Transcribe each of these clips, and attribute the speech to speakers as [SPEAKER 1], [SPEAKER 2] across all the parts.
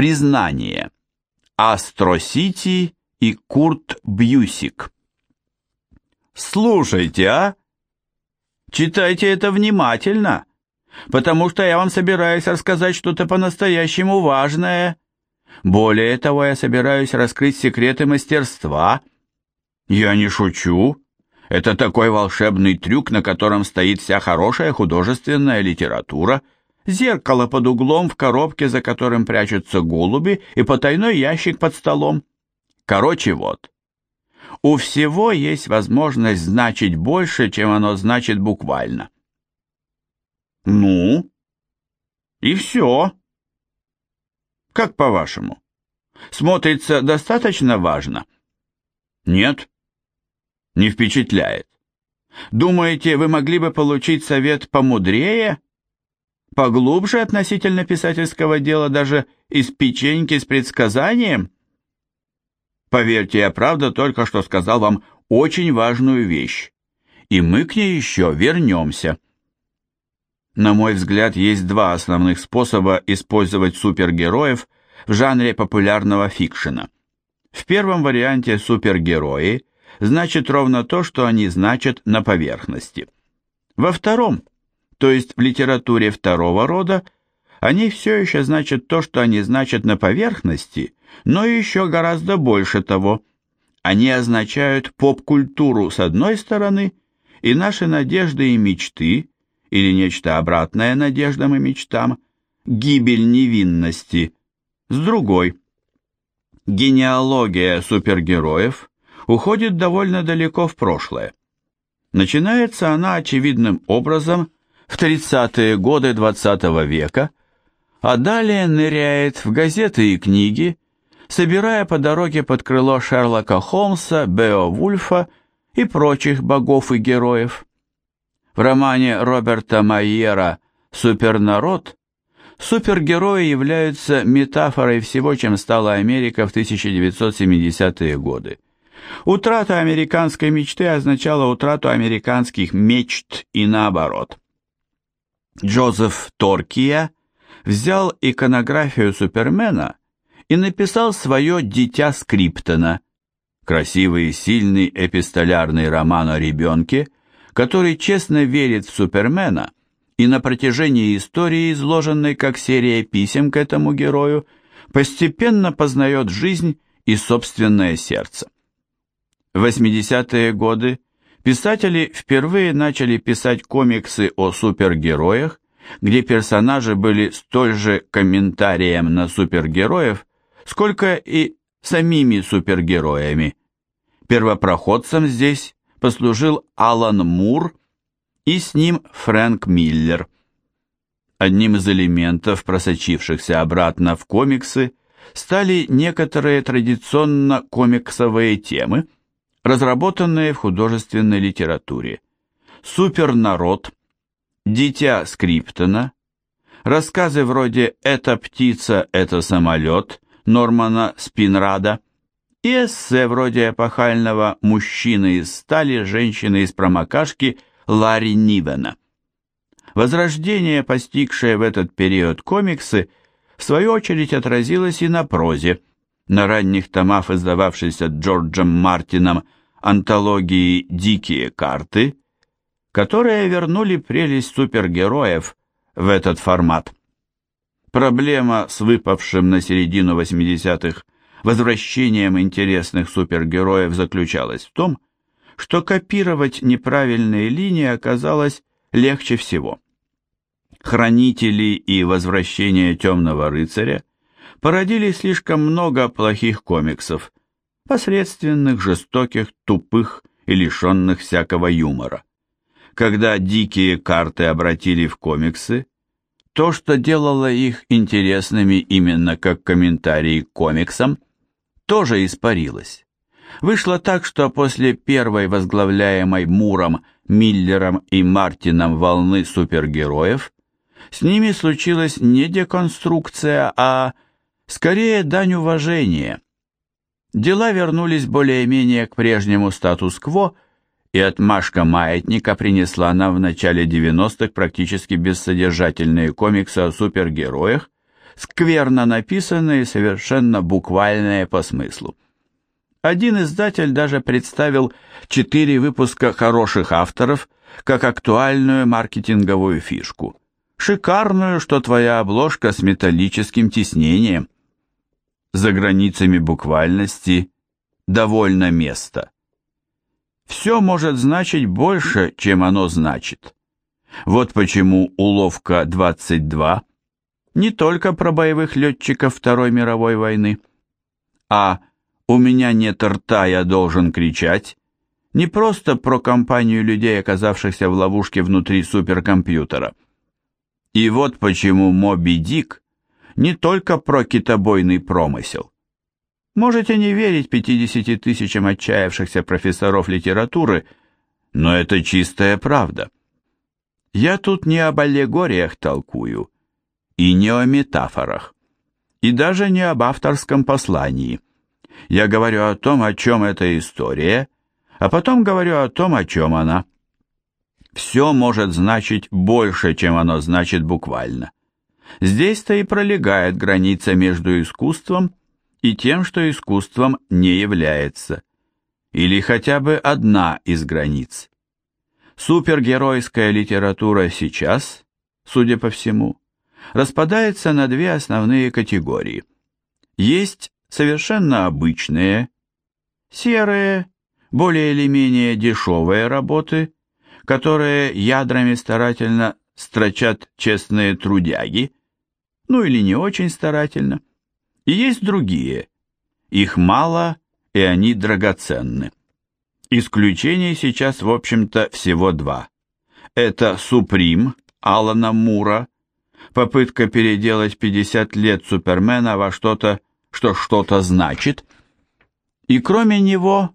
[SPEAKER 1] Признание. Астро Сити и Курт Бьюсик. Слушайте, а? Читайте это внимательно, потому что я вам собираюсь рассказать что-то по-настоящему важное. Более того, я собираюсь раскрыть секреты мастерства. Я не шучу. Это такой волшебный трюк, на котором стоит вся хорошая художественная литература. Зеркало под углом в коробке, за которым прячутся голуби, и потайной ящик под столом. Короче, вот. У всего есть возможность значить больше, чем оно значит буквально. Ну? И все. Как по-вашему? Смотрится достаточно важно? Нет? Не впечатляет. Думаете, вы могли бы получить совет помудрее? Поглубже относительно писательского дела даже из печеньки с предсказанием? Поверьте, я правда только что сказал вам очень важную вещь, и мы к ней еще вернемся. На мой взгляд, есть два основных способа использовать супергероев в жанре популярного фикшена. В первом варианте супергерои значит ровно то, что они значат на поверхности. Во втором, то есть в литературе второго рода, они все еще значат то, что они значат на поверхности, но еще гораздо больше того. Они означают поп-культуру с одной стороны и наши надежды и мечты, или нечто обратное надеждам и мечтам, гибель невинности, с другой. Генеалогия супергероев уходит довольно далеко в прошлое. Начинается она очевидным образом в 30-е годы XX -го века, а далее ныряет в газеты и книги, собирая по дороге под крыло Шерлока Холмса, Беовульфа и прочих богов и героев. В романе Роберта Майера «Супернарод» супергерои являются метафорой всего, чем стала Америка в 1970-е годы. Утрата американской мечты означала утрату американских мечт и наоборот. Джозеф Торкия взял иконографию Супермена и написал свое «Дитя Скриптона», красивый и сильный эпистолярный роман о ребенке, который честно верит в Супермена и на протяжении истории, изложенной как серия писем к этому герою, постепенно познает жизнь и собственное сердце. В 80-е годы писатели впервые начали писать комиксы о супергероях, где персонажи были столь же комментарием на супергероев, сколько и самими супергероями. Первопроходцем здесь послужил Алан Мур и с ним Фрэнк Миллер. Одним из элементов, просочившихся обратно в комиксы, стали некоторые традиционно комиксовые темы, разработанные в художественной литературе. Супернарод, Дитя Скриптона, рассказы вроде «Это птица, это самолет», Нормана Спинрада и эссе вроде эпохального «Мужчины из стали, женщины из промокашки» Ларри Нивена. Возрождение, постигшее в этот период комиксы, в свою очередь отразилось и на прозе, на ранних томах, издававшейся Джорджем Мартином антологии «Дикие карты», которые вернули прелесть супергероев в этот формат. Проблема с выпавшим на середину 80-х возвращением интересных супергероев заключалась в том, что копировать неправильные линии оказалось легче всего. Хранители и возвращение Темного Рыцаря породили слишком много плохих комиксов, посредственных, жестоких, тупых и лишенных всякого юмора. Когда дикие карты обратили в комиксы, то, что делало их интересными именно как комментарии к комиксам, тоже испарилось. Вышло так, что после первой возглавляемой Муром, Миллером и Мартином волны супергероев с ними случилась не деконструкция, а скорее дань уважения. Дела вернулись более-менее к прежнему статус-кво, и отмашка маятника принесла нам в начале 90-х практически бессодержательные комиксы о супергероях скверно написанные, совершенно буквальные по смыслу. Один издатель даже представил четыре выпуска хороших авторов как актуальную маркетинговую фишку. Шикарную, что твоя обложка с металлическим тиснением. За границами буквальности довольно места. Все может значить больше, чем оно значит. Вот почему уловка 22 не только про боевых летчиков Второй мировой войны, а «У меня нет рта, я должен кричать» не просто про компанию людей, оказавшихся в ловушке внутри суперкомпьютера. И вот почему Моби Дик не только про китобойный промысел. Можете не верить 50 тысячам отчаявшихся профессоров литературы, но это чистая правда. Я тут не об аллегориях толкую, и не о метафорах, и даже не об авторском послании. Я говорю о том, о чем эта история, а потом говорю о том, о чем она. Все может значить больше, чем оно значит буквально. Здесь-то и пролегает граница между искусством и тем, что искусством не является. Или хотя бы одна из границ. Супергеройская литература сейчас, судя по всему, распадается на две основные категории. Есть совершенно обычные, серые, более или менее дешевые работы, которые ядрами старательно строчат честные трудяги, ну или не очень старательно, и есть другие. Их мало, и они драгоценны. Исключений сейчас, в общем-то, всего два. Это «Суприм» Алана Мура, попытка переделать 50 лет Супермена во что-то, что что-то значит. И кроме него,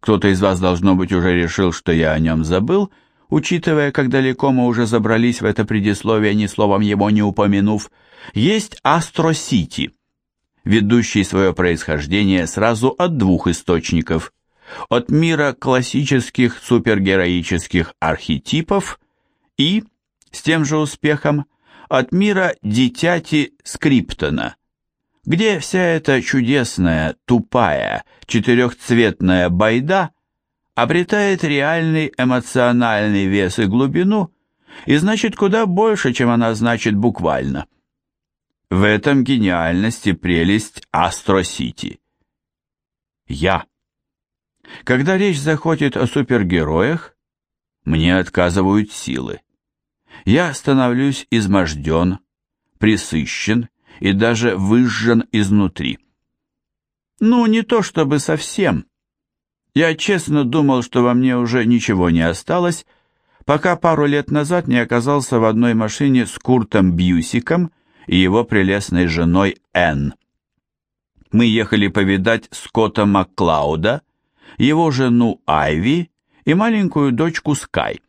[SPEAKER 1] кто-то из вас, должно быть, уже решил, что я о нем забыл, учитывая, как далеко мы уже забрались в это предисловие, ни словом его не упомянув, есть Астро Сити – ведущий свое происхождение сразу от двух источников – от мира классических супергероических архетипов и, с тем же успехом, от мира дитяти Скриптона, где вся эта чудесная, тупая, четырехцветная байда обретает реальный эмоциональный вес и глубину, и значит куда больше, чем она значит буквально. В этом гениальность и прелесть Астро-Сити. Я. Когда речь заходит о супергероях, мне отказывают силы. Я становлюсь изможден, присыщен и даже выжжен изнутри. Ну, не то чтобы совсем. Я честно думал, что во мне уже ничего не осталось, пока пару лет назад не оказался в одной машине с Куртом Бьюсиком и его прелестной женой Энн. Мы ехали повидать Скотта Макклауда, его жену Айви и маленькую дочку Скай.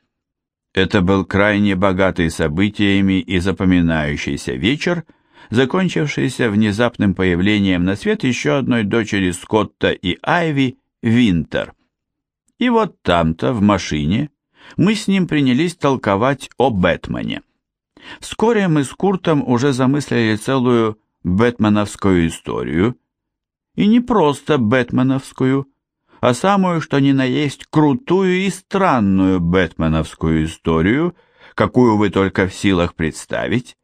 [SPEAKER 1] Это был крайне богатый событиями и запоминающийся вечер, закончившийся внезапным появлением на свет еще одной дочери Скотта и Айви, Винтер. И вот там-то, в машине, мы с ним принялись толковать о Бэтмене. Вскоре мы с Куртом уже замыслили целую бэтменовскую историю, и не просто бэтменовскую, а самую, что ни на есть, крутую и странную бэтменовскую историю, какую вы только в силах представить,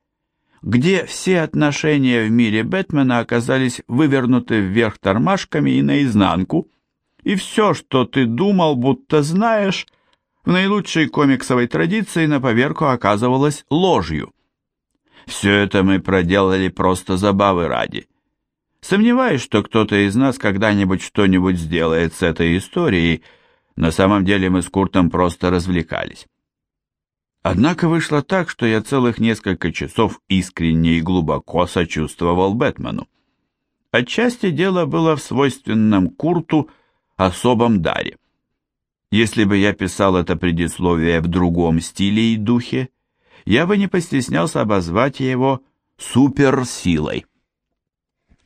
[SPEAKER 1] где все отношения в мире Бэтмена оказались вывернуты вверх тормашками и наизнанку, и все, что ты думал, будто знаешь, в наилучшей комиксовой традиции на поверку оказывалось ложью. Все это мы проделали просто забавы ради. Сомневаюсь, что кто-то из нас когда-нибудь что-нибудь сделает с этой историей, на самом деле мы с Куртом просто развлекались. Однако вышло так, что я целых несколько часов искренне и глубоко сочувствовал Бэтмену. Отчасти дело было в свойственном Курту особом даре. Если бы я писал это предисловие в другом стиле и духе, я бы не постеснялся обозвать его суперсилой.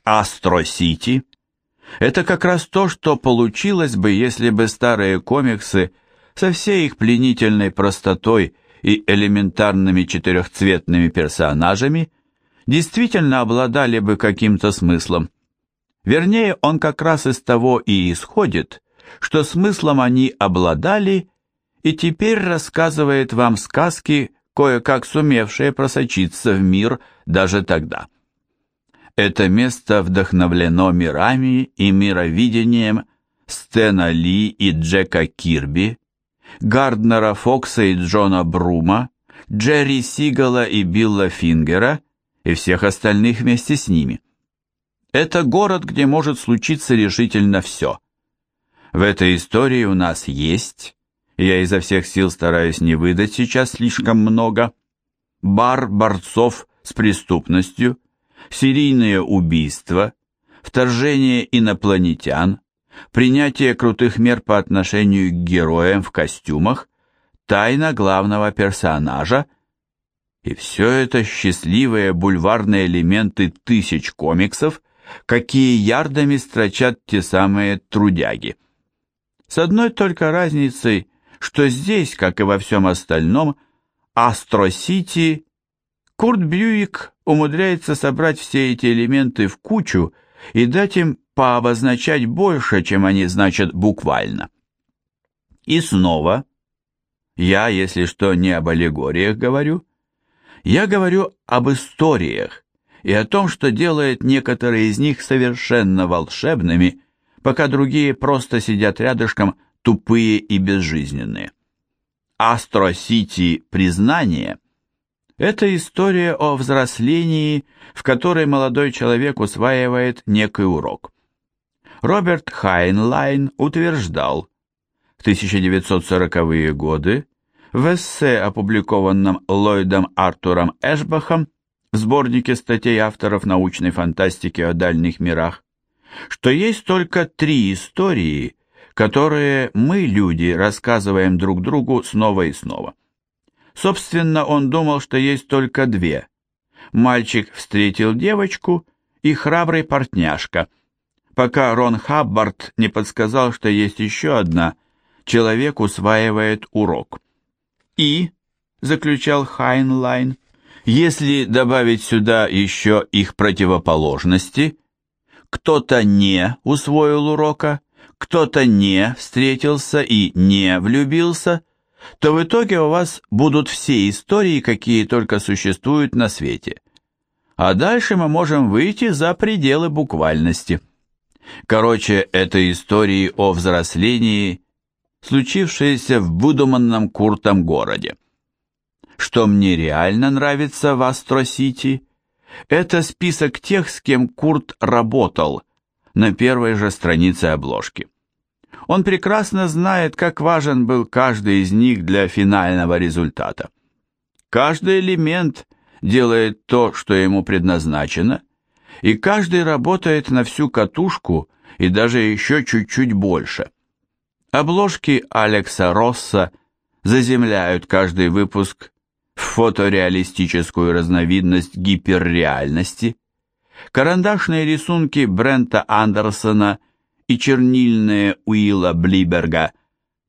[SPEAKER 1] Астро-Сити – это как раз то, что получилось бы, если бы старые комиксы со всей их пленительной простотой и элементарными четырехцветными персонажами действительно обладали бы каким-то смыслом. Вернее, он как раз из того и исходит, что смыслом они обладали и теперь рассказывает вам сказки, кое-как сумевшие просочиться в мир даже тогда. Это место вдохновлено мирами и мировидением Стена Ли и Джека Кирби, Гарднера Фокса и Джона Брума, Джерри Сигала и Билла Фингера и всех остальных вместе с ними. Это город, где может случиться решительно все. В этой истории у нас есть, я изо всех сил стараюсь не выдать сейчас слишком много, бар борцов с преступностью, серийные убийства, вторжение инопланетян, принятие крутых мер по отношению к героям в костюмах, тайна главного персонажа, и все это счастливые бульварные элементы тысяч комиксов, какие ярдами строчат те самые трудяги. С одной только разницей, что здесь, как и во всем остальном, Астро-Сити, Курт Бьюик умудряется собрать все эти элементы в кучу и дать им пообозначать больше, чем они значат буквально. И снова, я, если что, не об аллегориях говорю, я говорю об историях и о том, что делает некоторые из них совершенно волшебными, пока другие просто сидят рядышком, тупые и безжизненные. Астро-Сити «Признание» Это история о взрослении, в которой молодой человек усваивает некий урок. Роберт Хайнлайн утверждал, в 1940-е годы в эссе, опубликованном Ллойдом Артуром Эшбахом в сборнике статей авторов научной фантастики о дальних мирах, что есть только три истории, которые мы, люди, рассказываем друг другу снова и снова. Собственно, он думал, что есть только две. Мальчик встретил девочку и храбрый портняшка, пока Рон Хаббард не подсказал, что есть еще одна, человек усваивает урок. И, заключал Хайнлайн, если добавить сюда еще их противоположности, кто-то не усвоил урока, кто-то не встретился и не влюбился – то в итоге у вас будут все истории, какие только существуют на свете. А дальше мы можем выйти за пределы буквальности. Короче, это истории о взрослении, случившиеся в выдуманном Куртом городе. Что мне реально нравится в Астро-Сити, это список тех, с кем Курт работал на первой же странице обложки. Он прекрасно знает, как важен был каждый из них для финального результата. Каждый элемент делает то, что ему предназначено, и каждый работает на всю катушку и даже еще чуть-чуть больше. Обложки Алекса Росса заземляют каждый выпуск в фотореалистическую разновидность гиперреальности. Карандашные рисунки Брента Андерсона – и чернильные Уилла Блиберга,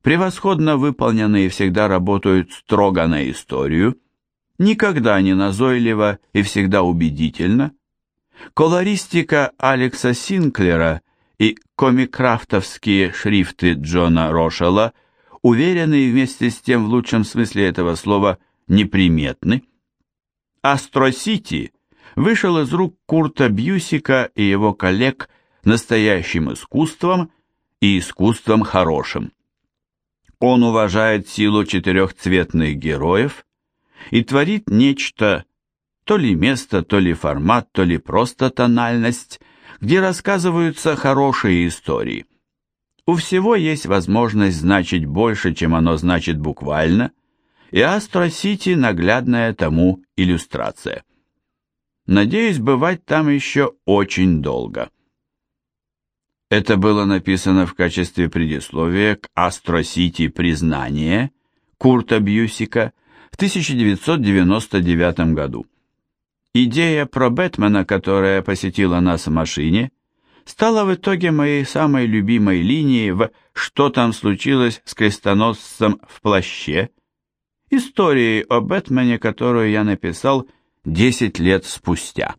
[SPEAKER 1] превосходно выполненные всегда работают строго на историю, никогда не назойливо и всегда убедительно. Колористика Алекса Синклера и комикрафтовские шрифты Джона Рошелла уверены вместе с тем в лучшем смысле этого слова неприметны. Астро Сити вышел из рук Курта Бьюсика и его коллег настоящим искусством и искусством хорошим. Он уважает силу четырехцветных героев и творит нечто, то ли место, то ли формат, то ли просто тональность, где рассказываются хорошие истории. У всего есть возможность значить больше, чем оно значит буквально, и Астро-Сити наглядная тому иллюстрация. Надеюсь бывать там еще очень долго. Это было написано в качестве предисловия к «Астро-Сити. Признание» Курта Бьюсика в 1999 году. Идея про Бэтмена, которая посетила нас в машине, стала в итоге моей самой любимой линией в «Что там случилось с крестоносцем в плаще?» Историей о Бэтмене, которую я написал 10 лет спустя.